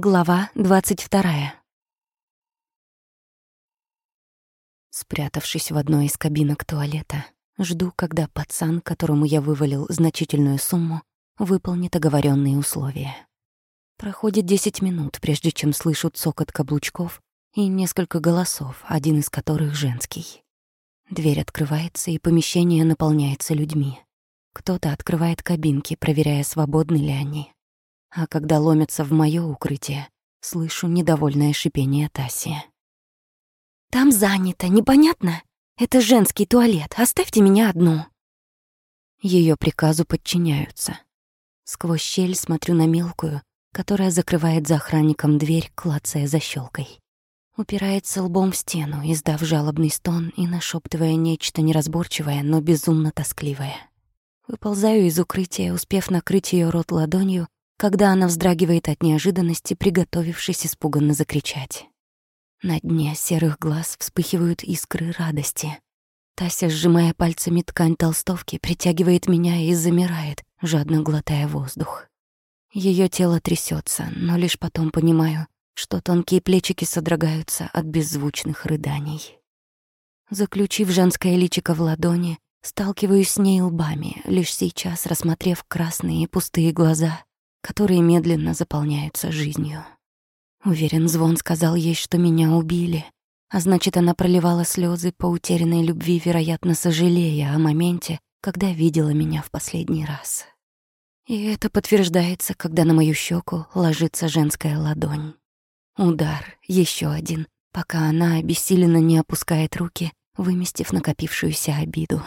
Глава двадцать вторая. Спрятавшись в одной из кабинок туалета, жду, когда пацан, которому я вывалил значительную сумму, выполнит оговоренные условия. Проходит десять минут, прежде чем слышу цокот каблучков и несколько голосов, один из которых женский. Дверь открывается, и помещение наполняется людьми. Кто-то открывает кабинки, проверяя, свободны ли они. А когда ломятся в моё укрытие, слышу недовольное шипение Таси. «Там занято, непонятно? Это женский туалет, оставьте меня одну». Ее приказу подчиняются. Сквозь щель смотрю на мелкую, которая закрывает за охранником дверь, клацая защелкой. Упирается лбом в стену, издав жалобный стон и нашептывая нечто неразборчивое, но безумно тоскливое. Выползаю из укрытия, успев накрыть ее рот ладонью когда она вздрагивает от неожиданности, приготовившись испуганно закричать. На дне серых глаз вспыхивают искры радости. Тася, сжимая пальцами ткань толстовки, притягивает меня и замирает, жадно глотая воздух. Ее тело трясется, но лишь потом понимаю, что тонкие плечики содрогаются от беззвучных рыданий. Заключив женское личико в ладони, сталкиваюсь с ней лбами, лишь сейчас рассмотрев красные пустые глаза, которые медленно заполняются жизнью. Уверен, звон сказал ей, что меня убили, а значит, она проливала слезы по утерянной любви, вероятно, сожалея о моменте, когда видела меня в последний раз. И это подтверждается, когда на мою щеку ложится женская ладонь. Удар, еще один, пока она обессиленно не опускает руки, выместив накопившуюся обиду.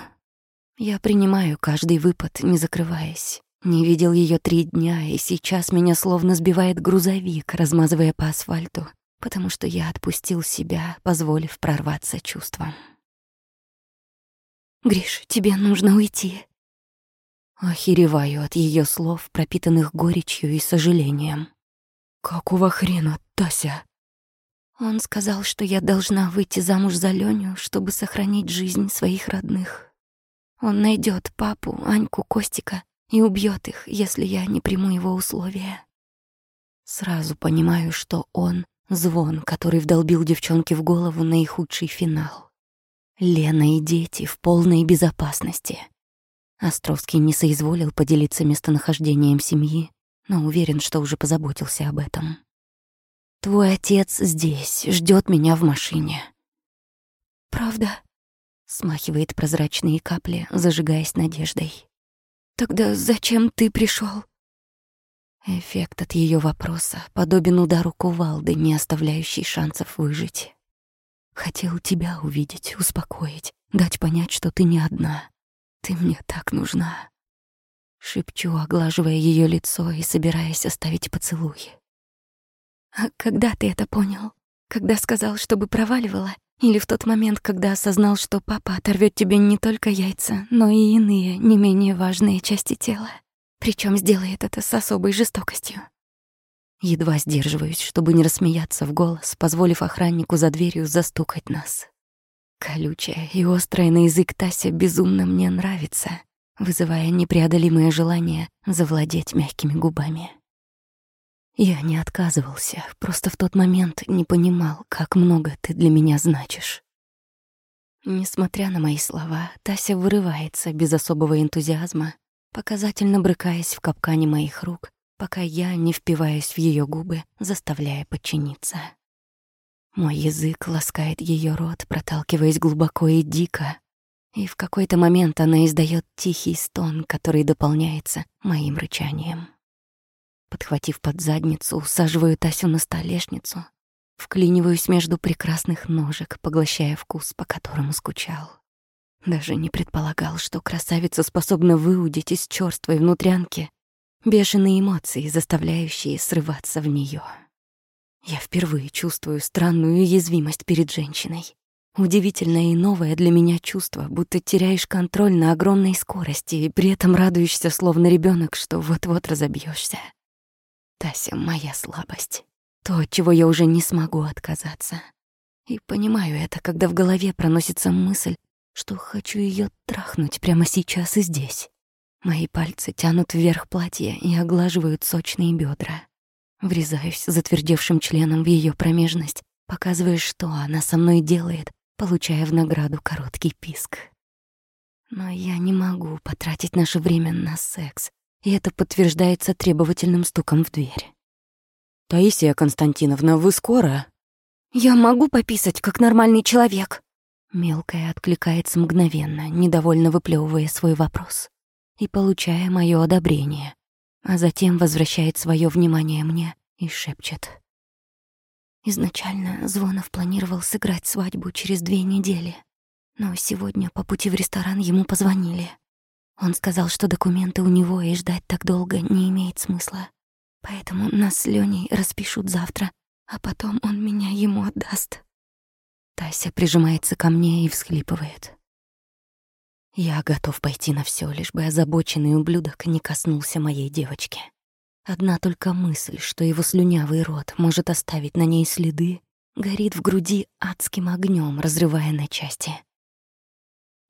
Я принимаю каждый выпад, не закрываясь. Не видел ее три дня, и сейчас меня словно сбивает грузовик, размазывая по асфальту, потому что я отпустил себя, позволив прорваться чувствам. «Гриш, тебе нужно уйти». Охереваю от ее слов, пропитанных горечью и сожалением. «Какого хрена, Тася?» Он сказал, что я должна выйти замуж за Леню, чтобы сохранить жизнь своих родных. Он найдет папу, Аньку, Костика и убьет их, если я не приму его условия. Сразу понимаю, что он — звон, который вдолбил девчонке в голову наихудший финал. Лена и дети в полной безопасности. Островский не соизволил поделиться местонахождением семьи, но уверен, что уже позаботился об этом. «Твой отец здесь, ждет меня в машине». «Правда?» — смахивает прозрачные капли, зажигаясь надеждой. Тогда зачем ты пришел? Эффект от ее вопроса подобен удару кувалды, не оставляющий шансов выжить. Хотел тебя увидеть, успокоить, дать понять, что ты не одна. Ты мне так нужна. Шепчу, оглаживая ее лицо и собираясь оставить поцелуи. А когда ты это понял? Когда сказал, чтобы проваливала? Или в тот момент, когда осознал, что папа оторвет тебе не только яйца, но и иные, не менее важные части тела. Причем сделает это с особой жестокостью. Едва сдерживаюсь, чтобы не рассмеяться в голос, позволив охраннику за дверью застукать нас. Колючая и острая на язык Тася безумно мне нравится, вызывая непреодолимое желание завладеть мягкими губами. Я не отказывался, просто в тот момент не понимал, как много ты для меня значишь. Несмотря на мои слова, Тася вырывается без особого энтузиазма, показательно брыкаясь в капкане моих рук, пока я не впиваюсь в ее губы, заставляя подчиниться. Мой язык ласкает ее рот, проталкиваясь глубоко и дико, и в какой-то момент она издает тихий стон, который дополняется моим рычанием. Подхватив под задницу, усаживаю Тасю на столешницу, вклиниваюсь между прекрасных ножек, поглощая вкус, по которому скучал. Даже не предполагал, что красавица способна выудить из чёрствой внутрянки бешеные эмоции, заставляющие срываться в неё. Я впервые чувствую странную уязвимость перед женщиной. Удивительное и новое для меня чувство, будто теряешь контроль на огромной скорости и при этом радуешься, словно ребёнок, что вот-вот разобьёшься. Тася — моя слабость. То, от чего я уже не смогу отказаться. И понимаю это, когда в голове проносится мысль, что хочу ее трахнуть прямо сейчас и здесь. Мои пальцы тянут вверх платья и оглаживают сочные бедра. Врезаюсь затвердевшим членом в ее промежность, показывая, что она со мной делает, получая в награду короткий писк. Но я не могу потратить наше время на секс, и это подтверждается требовательным стуком в дверь. «Таисия Константиновна, вы скоро?» «Я могу пописать, как нормальный человек?» Мелкая откликается мгновенно, недовольно выплевывая свой вопрос и получая мое одобрение, а затем возвращает свое внимание мне и шепчет. Изначально Звонов планировал сыграть свадьбу через две недели, но сегодня по пути в ресторан ему позвонили. Он сказал, что документы у него и ждать так долго не имеет смысла. Поэтому нас с Леней распишут завтра, а потом он меня ему отдаст. Тася прижимается ко мне и всхлипывает. Я готов пойти на все, лишь бы озабоченный ублюдок не коснулся моей девочки. Одна только мысль, что его слюнявый рот может оставить на ней следы, горит в груди адским огнем, разрывая на части.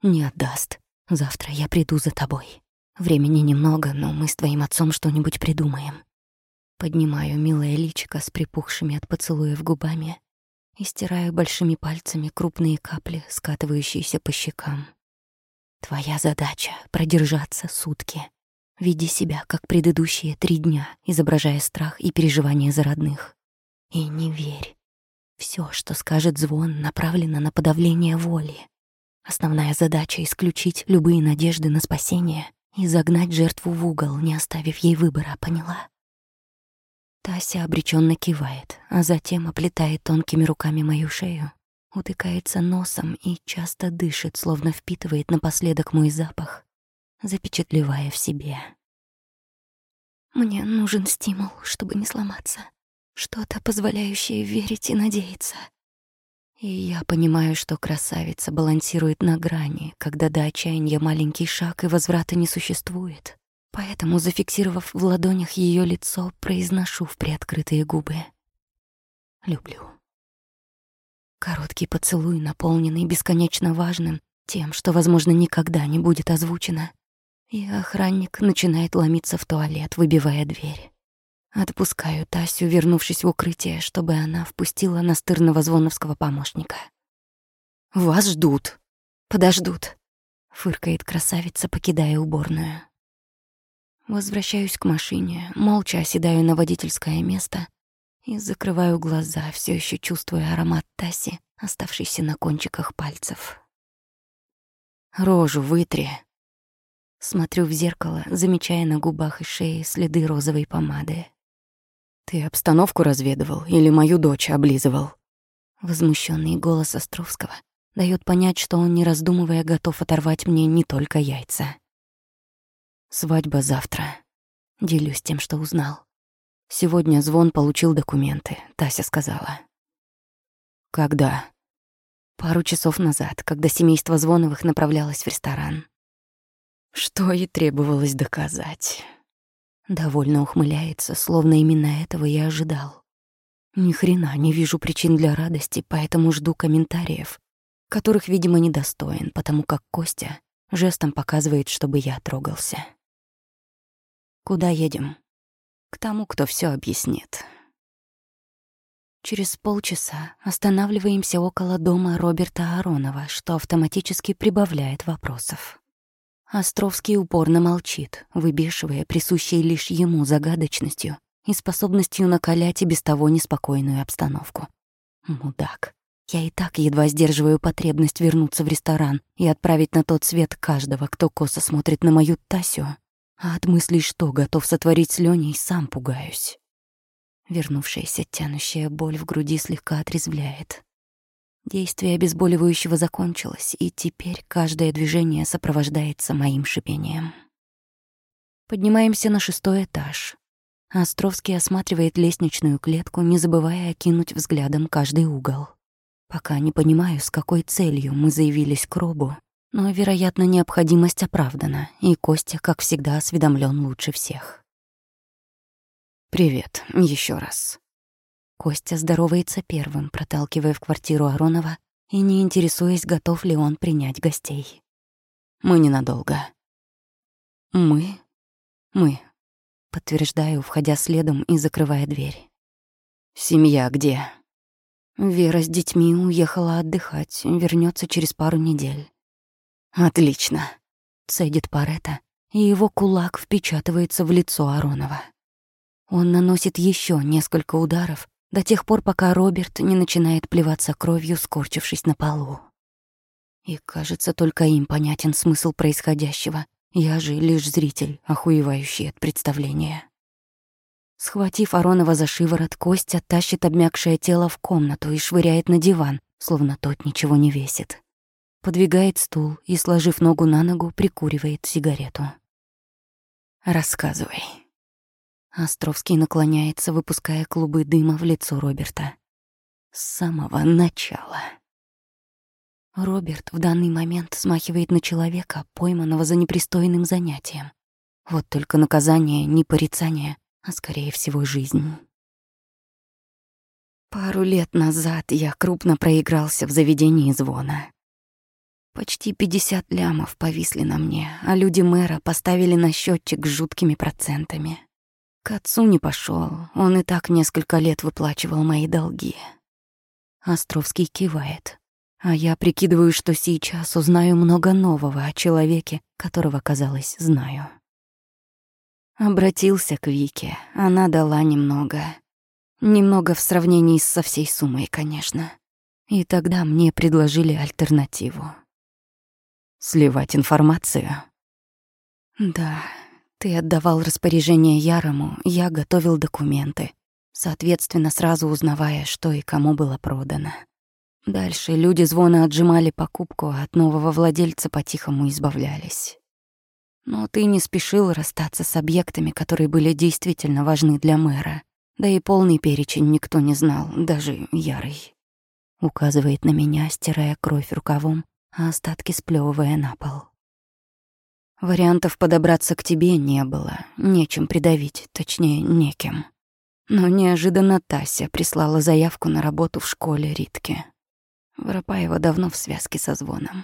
«Не отдаст. Завтра я приду за тобой. Времени немного, но мы с твоим отцом что-нибудь придумаем». Поднимаю милое личико с припухшими от поцелуев губами и стираю большими пальцами крупные капли, скатывающиеся по щекам. Твоя задача — продержаться сутки. Веди себя, как предыдущие три дня, изображая страх и переживания за родных. И не верь. Все, что скажет звон, направлено на подавление воли. Основная задача — исключить любые надежды на спасение и загнать жертву в угол, не оставив ей выбора, поняла? Тася обреченно кивает, а затем оплетает тонкими руками мою шею утыкается носом и часто дышит, словно впитывает напоследок мой запах, запечатлевая в себе. Мне нужен стимул, чтобы не сломаться. Что-то, позволяющее верить и надеяться. И я понимаю, что красавица балансирует на грани, когда до отчаяния маленький шаг и возврата не существует. Поэтому, зафиксировав в ладонях ее лицо, произношу в приоткрытые губы. Люблю. Короткий поцелуй, наполненный бесконечно важным, тем, что, возможно, никогда не будет озвучено. И охранник начинает ломиться в туалет, выбивая дверь. Отпускаю Тасю, вернувшись в укрытие, чтобы она впустила настырного звоновского помощника. «Вас ждут!» «Подождут!» — фыркает красавица, покидая уборную. Возвращаюсь к машине, молча оседаю на водительское место и закрываю глаза, все еще чувствуя аромат Таси, оставшийся на кончиках пальцев. «Рожу вытри!» Смотрю в зеркало, замечая на губах и шее следы розовой помады. «Ты обстановку разведывал или мою дочь облизывал?» Возмущенный голос Островского дает понять, что он, не раздумывая, готов оторвать мне не только яйца. «Свадьба завтра». Делюсь тем, что узнал. Сегодня Звон получил документы, Тася сказала. Когда? Пару часов назад, когда семейство Звоновых направлялось в ресторан. Что и требовалось доказать. Довольно ухмыляется, словно именно этого я ожидал. Ни хрена не вижу причин для радости, поэтому жду комментариев, которых, видимо, недостоин, потому как Костя жестом показывает, чтобы я трогался. «Куда едем?» к тому, кто все объяснит. Через полчаса останавливаемся около дома Роберта Аронова, что автоматически прибавляет вопросов. Островский упорно молчит, выбешивая присущей лишь ему загадочностью и способностью накалять и без того неспокойную обстановку. Мудак. Я и так едва сдерживаю потребность вернуться в ресторан и отправить на тот свет каждого, кто косо смотрит на мою Тасю, а от мыслей, что готов сотворить с Леней, сам пугаюсь. Вернувшаяся тянущая боль в груди слегка отрезвляет. Действие обезболивающего закончилось, и теперь каждое движение сопровождается моим шипением. Поднимаемся на шестой этаж. Островский осматривает лестничную клетку, не забывая окинуть взглядом каждый угол. Пока не понимаю, с какой целью мы заявились к Робу, но, вероятно, необходимость оправдана, и Костя, как всегда, осведомлен лучше всех. «Привет, еще раз». Костя здоровается первым, проталкивая в квартиру Аронова и не интересуясь, готов ли он принять гостей. «Мы ненадолго». «Мы?» «Мы», — подтверждаю, входя следом и закрывая дверь. Семья где? Вера с детьми уехала отдыхать, вернется через пару недель. Отлично. Цедит Парета, и его кулак впечатывается в лицо Аронова. Он наносит еще несколько ударов до тех пор, пока Роберт не начинает плеваться кровью, скорчившись на полу. И, кажется, только им понятен смысл происходящего. Я же лишь зритель, охуевающий от представления. Схватив Аронова за шиворот, Костя тащит обмякшее тело в комнату и швыряет на диван, словно тот ничего не весит. Подвигает стул и, сложив ногу на ногу, прикуривает сигарету. «Рассказывай». Островский наклоняется, выпуская клубы дыма в лицо Роберта. С самого начала. Роберт в данный момент смахивает на человека, пойманного за непристойным занятием. Вот только наказание не порицание, а скорее всего жизнь. Пару лет назад я крупно проигрался в заведении звона. Почти 50 лямов повисли на мне, а люди мэра поставили на счетчик с жуткими процентами. К отцу не пошел, он и так несколько лет выплачивал мои долги. Островский кивает. А я прикидываю, что сейчас узнаю много нового о человеке, которого, казалось, знаю. Обратился к Вике, она дала немного. Немного в сравнении со всей суммой, конечно. И тогда мне предложили альтернативу. Сливать информацию? Да, ты отдавал распоряжение Ярому, я готовил документы, соответственно, сразу узнавая, что и кому было продано. Дальше люди звона отжимали покупку, а от нового владельца по-тихому избавлялись. Но ты не спешил расстаться с объектами, которые были действительно важны для мэра. Да и полный перечень никто не знал, даже Ярый. Указывает на меня, стирая кровь рукавом, а остатки сплёвывая на пол. Вариантов подобраться к тебе не было, нечем придавить, точнее, неким. Но неожиданно Тася прислала заявку на работу в школе Ритки. Воропаева давно в связке со звоном.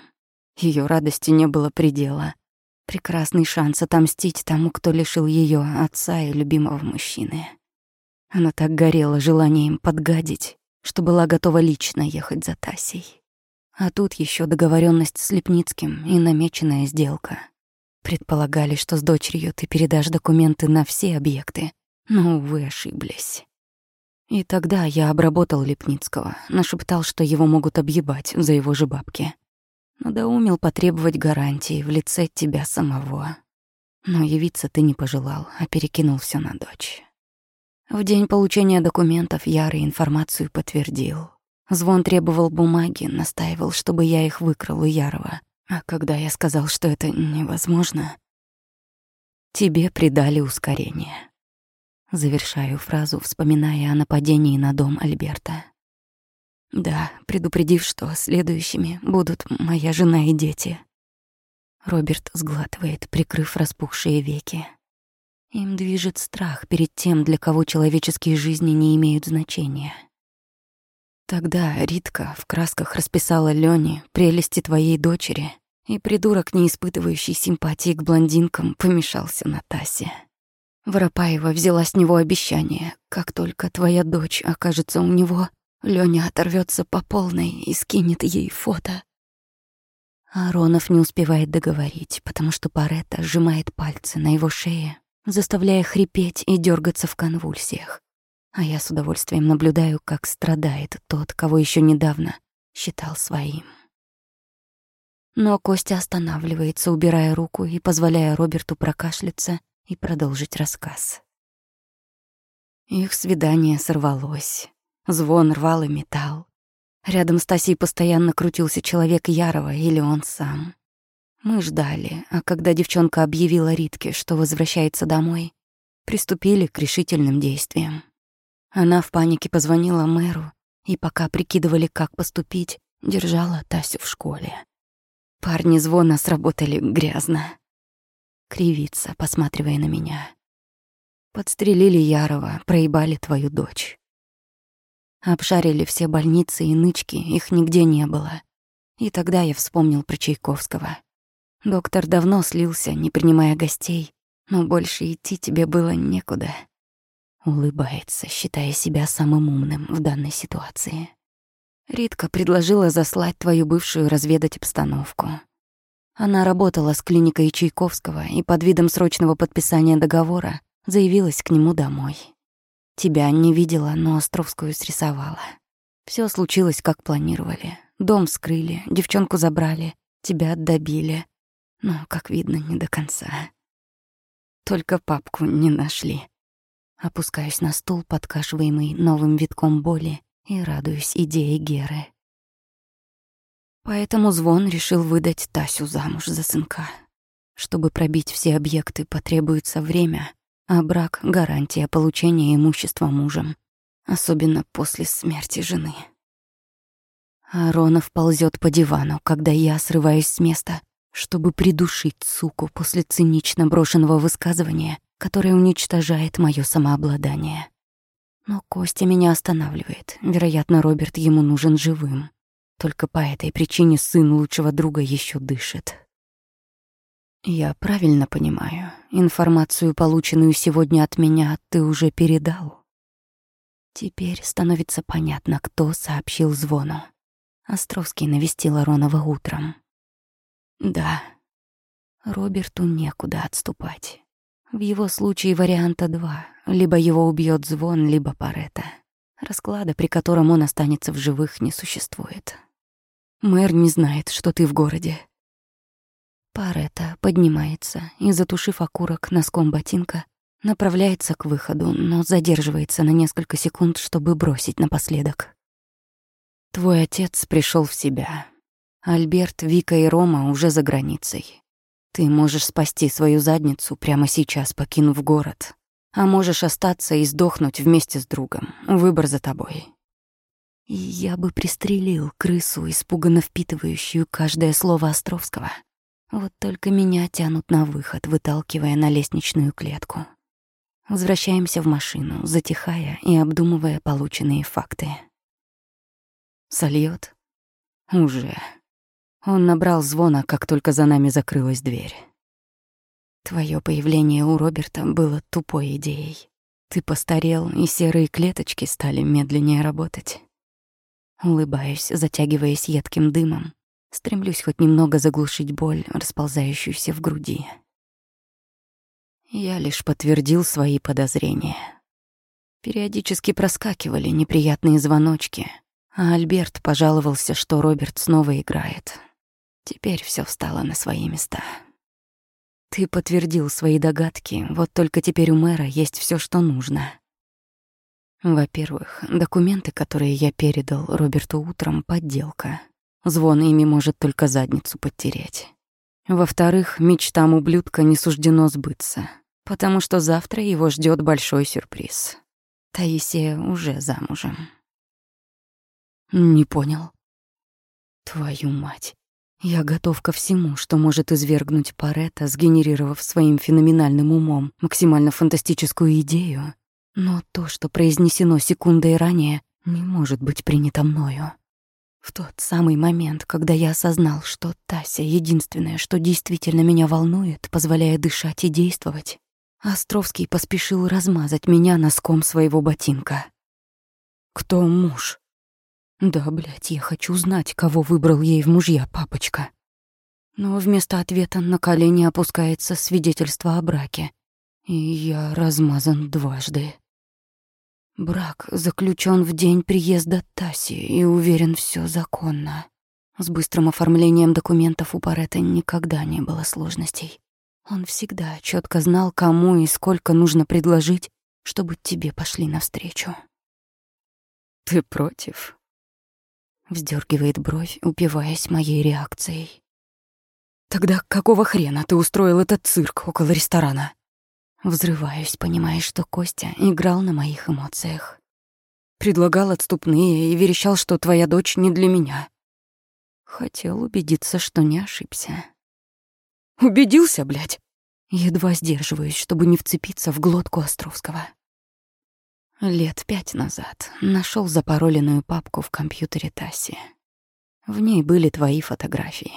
Ее радости не было предела. Прекрасный шанс отомстить тому, кто лишил ее отца и любимого мужчины. Она так горела желанием подгадить, что была готова лично ехать за Тасей. А тут еще договоренность с Лепницким и намеченная сделка. Предполагали, что с дочерью ты передашь документы на все объекты, но, увы, ошиблись. И тогда я обработал Лепницкого, нашептал, что его могут объебать за его же бабки. Надоумил потребовать гарантии в лице тебя самого. Но явиться ты не пожелал, а перекинул все на дочь. В день получения документов Ярый информацию подтвердил. Звон требовал бумаги, настаивал, чтобы я их выкрал у Ярова. А когда я сказал, что это невозможно, тебе придали ускорение. Завершаю фразу, вспоминая о нападении на дом Альберта. Да, предупредив, что следующими будут моя жена и дети. Роберт сглатывает, прикрыв распухшие веки. Им движет страх перед тем, для кого человеческие жизни не имеют значения. Тогда Ритка в красках расписала Лёне прелести твоей дочери, и придурок, не испытывающий симпатии к блондинкам, помешался на Тасе. Воропаева взяла с него обещание. Как только твоя дочь окажется у него, Лёня оторвётся по полной и скинет ей фото. Аронов не успевает договорить, потому что Паретта сжимает пальцы на его шее, заставляя хрипеть и дергаться в конвульсиях. А я с удовольствием наблюдаю, как страдает тот, кого еще недавно считал своим. Но Костя останавливается, убирая руку и позволяя Роберту прокашляться и продолжить рассказ. Их свидание сорвалось. Звон рвал и металл. Рядом с Тасей постоянно крутился человек Ярова или он сам. Мы ждали, а когда девчонка объявила Ритке, что возвращается домой, приступили к решительным действиям. Она в панике позвонила мэру, и пока прикидывали, как поступить, держала Тасю в школе. Парни звона сработали грязно кривится, посматривая на меня. Подстрелили Ярова, проебали твою дочь. Обшарили все больницы и нычки, их нигде не было. И тогда я вспомнил про Чайковского. Доктор давно слился, не принимая гостей, но больше идти тебе было некуда. Улыбается, считая себя самым умным в данной ситуации. Ритка предложила заслать твою бывшую разведать обстановку. Она работала с клиникой Чайковского и под видом срочного подписания договора заявилась к нему домой. Тебя не видела, но Островскую срисовала. Все случилось, как планировали. Дом вскрыли, девчонку забрали, тебя добили. Но, как видно, не до конца. Только папку не нашли. Опускаюсь на стул, подкашиваемый новым витком боли, и радуюсь идее Геры. Поэтому Звон решил выдать Тасю замуж за сынка. Чтобы пробить все объекты, потребуется время, а брак — гарантия получения имущества мужем, особенно после смерти жены. Аронов ползет по дивану, когда я срываюсь с места, чтобы придушить суку после цинично брошенного высказывания, которое уничтожает мое самообладание. Но Костя меня останавливает. Вероятно, Роберт ему нужен живым. Только по этой причине сын лучшего друга еще дышит. Я правильно понимаю, информацию, полученную сегодня от меня, ты уже передал? Теперь становится понятно, кто сообщил звону. Островский навестил Аронова утром. Да, Роберту некуда отступать. В его случае варианта два. Либо его убьет звон, либо Парета. Расклада, при котором он останется в живых, не существует. Мэр не знает, что ты в городе. Парета поднимается и, затушив окурок носком ботинка, направляется к выходу, но задерживается на несколько секунд, чтобы бросить напоследок. Твой отец пришел в себя. Альберт, Вика и Рома уже за границей. Ты можешь спасти свою задницу прямо сейчас, покинув город. А можешь остаться и сдохнуть вместе с другом. Выбор за тобой. Я бы пристрелил крысу, испуганно впитывающую каждое слово Островского. Вот только меня тянут на выход, выталкивая на лестничную клетку. Возвращаемся в машину, затихая и обдумывая полученные факты. Сольёт? Уже. Он набрал звона, как только за нами закрылась дверь. Твое появление у Роберта было тупой идеей. Ты постарел, и серые клеточки стали медленнее работать. Улыбаюсь, затягиваясь едким дымом. Стремлюсь хоть немного заглушить боль, расползающуюся в груди. Я лишь подтвердил свои подозрения. Периодически проскакивали неприятные звоночки, а Альберт пожаловался, что Роберт снова играет. Теперь все встало на свои места. Ты подтвердил свои догадки, вот только теперь у мэра есть все, что нужно. Во-первых, документы, которые я передал Роберту утром, подделка. Звон ими может только задницу подтереть. Во-вторых, мечтам ублюдка не суждено сбыться, потому что завтра его ждет большой сюрприз. Таисия уже замужем. Не понял. Твою мать. Я готов ко всему, что может извергнуть Парета, сгенерировав своим феноменальным умом максимально фантастическую идею. Но то, что произнесено секундой ранее, не может быть принято мною. В тот самый момент, когда я осознал, что Тася — единственное, что действительно меня волнует, позволяя дышать и действовать, Островский поспешил размазать меня носком своего ботинка. «Кто муж?» Да, блядь, я хочу знать, кого выбрал ей в мужья папочка. Но вместо ответа на колени опускается свидетельство о браке. И я размазан дважды. Брак заключен в день приезда Таси, и уверен, все законно. С быстрым оформлением документов у Парета никогда не было сложностей. Он всегда четко знал, кому и сколько нужно предложить, чтобы тебе пошли навстречу. «Ты против?» Вздергивает бровь, упиваясь моей реакцией. «Тогда какого хрена ты устроил этот цирк около ресторана?» Взрываюсь, понимая, что Костя играл на моих эмоциях. Предлагал отступные и верещал, что твоя дочь не для меня. Хотел убедиться, что не ошибся. «Убедился, блядь!» Едва сдерживаюсь, чтобы не вцепиться в глотку Островского. Лет пять назад нашел запароленную папку в компьютере Таси. В ней были твои фотографии.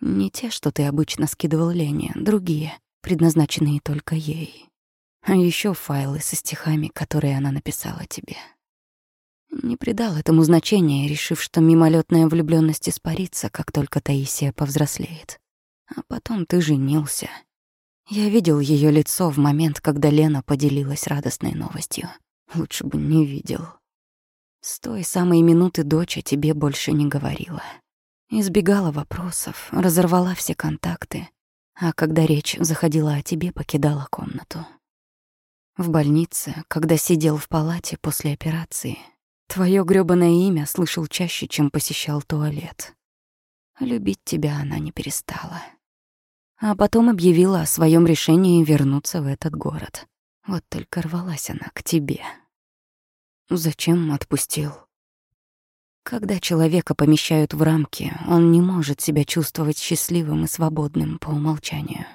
Не те, что ты обычно скидывал Лене, другие, предназначенные только ей. А еще файлы со стихами, которые она написала тебе. Не придал этому значения, решив, что мимолетная влюбленность испарится, как только Таисия повзрослеет. А потом ты женился. Я видел ее лицо в момент, когда Лена поделилась радостной новостью. Лучше бы не видел. С той самой минуты дочь о тебе больше не говорила. Избегала вопросов, разорвала все контакты, а когда речь заходила о тебе, покидала комнату. В больнице, когда сидел в палате после операции, твое грёбаное имя слышал чаще, чем посещал туалет. Любить тебя она не перестала. А потом объявила о своем решении вернуться в этот город. Вот только рвалась она к тебе. Зачем отпустил? Когда человека помещают в рамки, он не может себя чувствовать счастливым и свободным по умолчанию.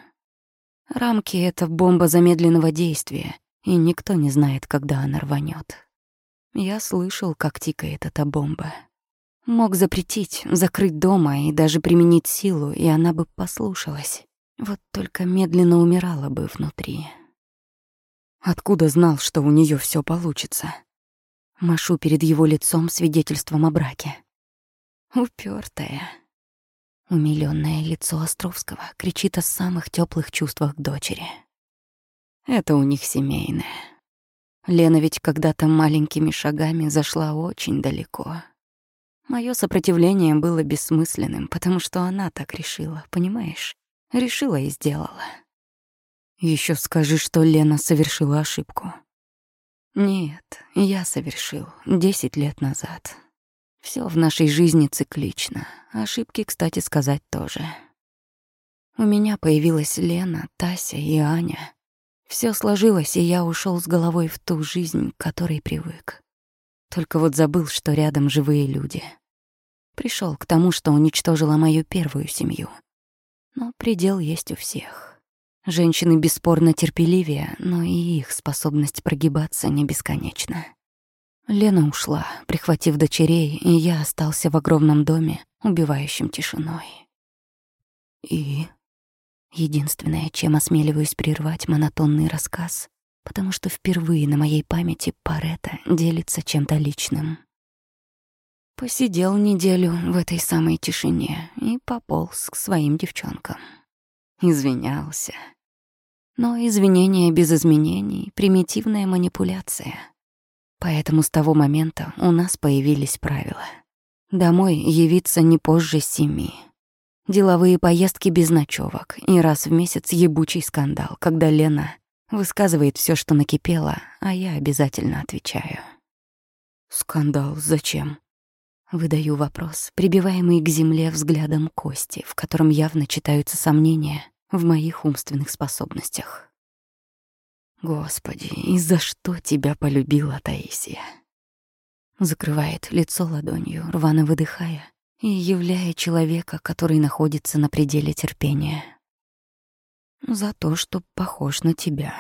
Рамки — это бомба замедленного действия, и никто не знает, когда она рванет. Я слышал, как тикает эта бомба. Мог запретить, закрыть дома и даже применить силу, и она бы послушалась. Вот только медленно умирала бы внутри. Откуда знал, что у нее все получится? Машу перед его лицом свидетельством о браке. Упертая. Умилённое лицо Островского кричит о самых теплых чувствах к дочери. Это у них семейное. Лена ведь когда-то маленькими шагами зашла очень далеко. Моё сопротивление было бессмысленным, потому что она так решила, понимаешь? Решила и сделала. Еще скажи, что Лена совершила ошибку. Нет, я совершил десять лет назад. Все в нашей жизни циклично. Ошибки, кстати сказать, тоже. У меня появилась Лена, Тася и Аня. Все сложилось, и я ушел с головой в ту жизнь, к которой привык. Только вот забыл, что рядом живые люди. Пришел к тому, что уничтожила мою первую семью. Но предел есть у всех. Женщины бесспорно терпеливее, но и их способность прогибаться не бесконечна. Лена ушла, прихватив дочерей, и я остался в огромном доме, убивающем тишиной. И единственное, чем осмеливаюсь прервать монотонный рассказ, потому что впервые на моей памяти Парета делится чем-то личным. Посидел неделю в этой самой тишине и пополз к своим девчонкам извинялся. Но извинения без изменений — примитивная манипуляция. Поэтому с того момента у нас появились правила. Домой явиться не позже семи. Деловые поездки без ночевок и раз в месяц ебучий скандал, когда Лена высказывает все, что накипело, а я обязательно отвечаю. «Скандал зачем?» Выдаю вопрос, прибиваемый к земле взглядом Кости, в котором явно читаются сомнения в моих умственных способностях. Господи, и за что тебя полюбила Таисия? Закрывает лицо ладонью, рвано выдыхая и являя человека, который находится на пределе терпения. За то, что похож на тебя.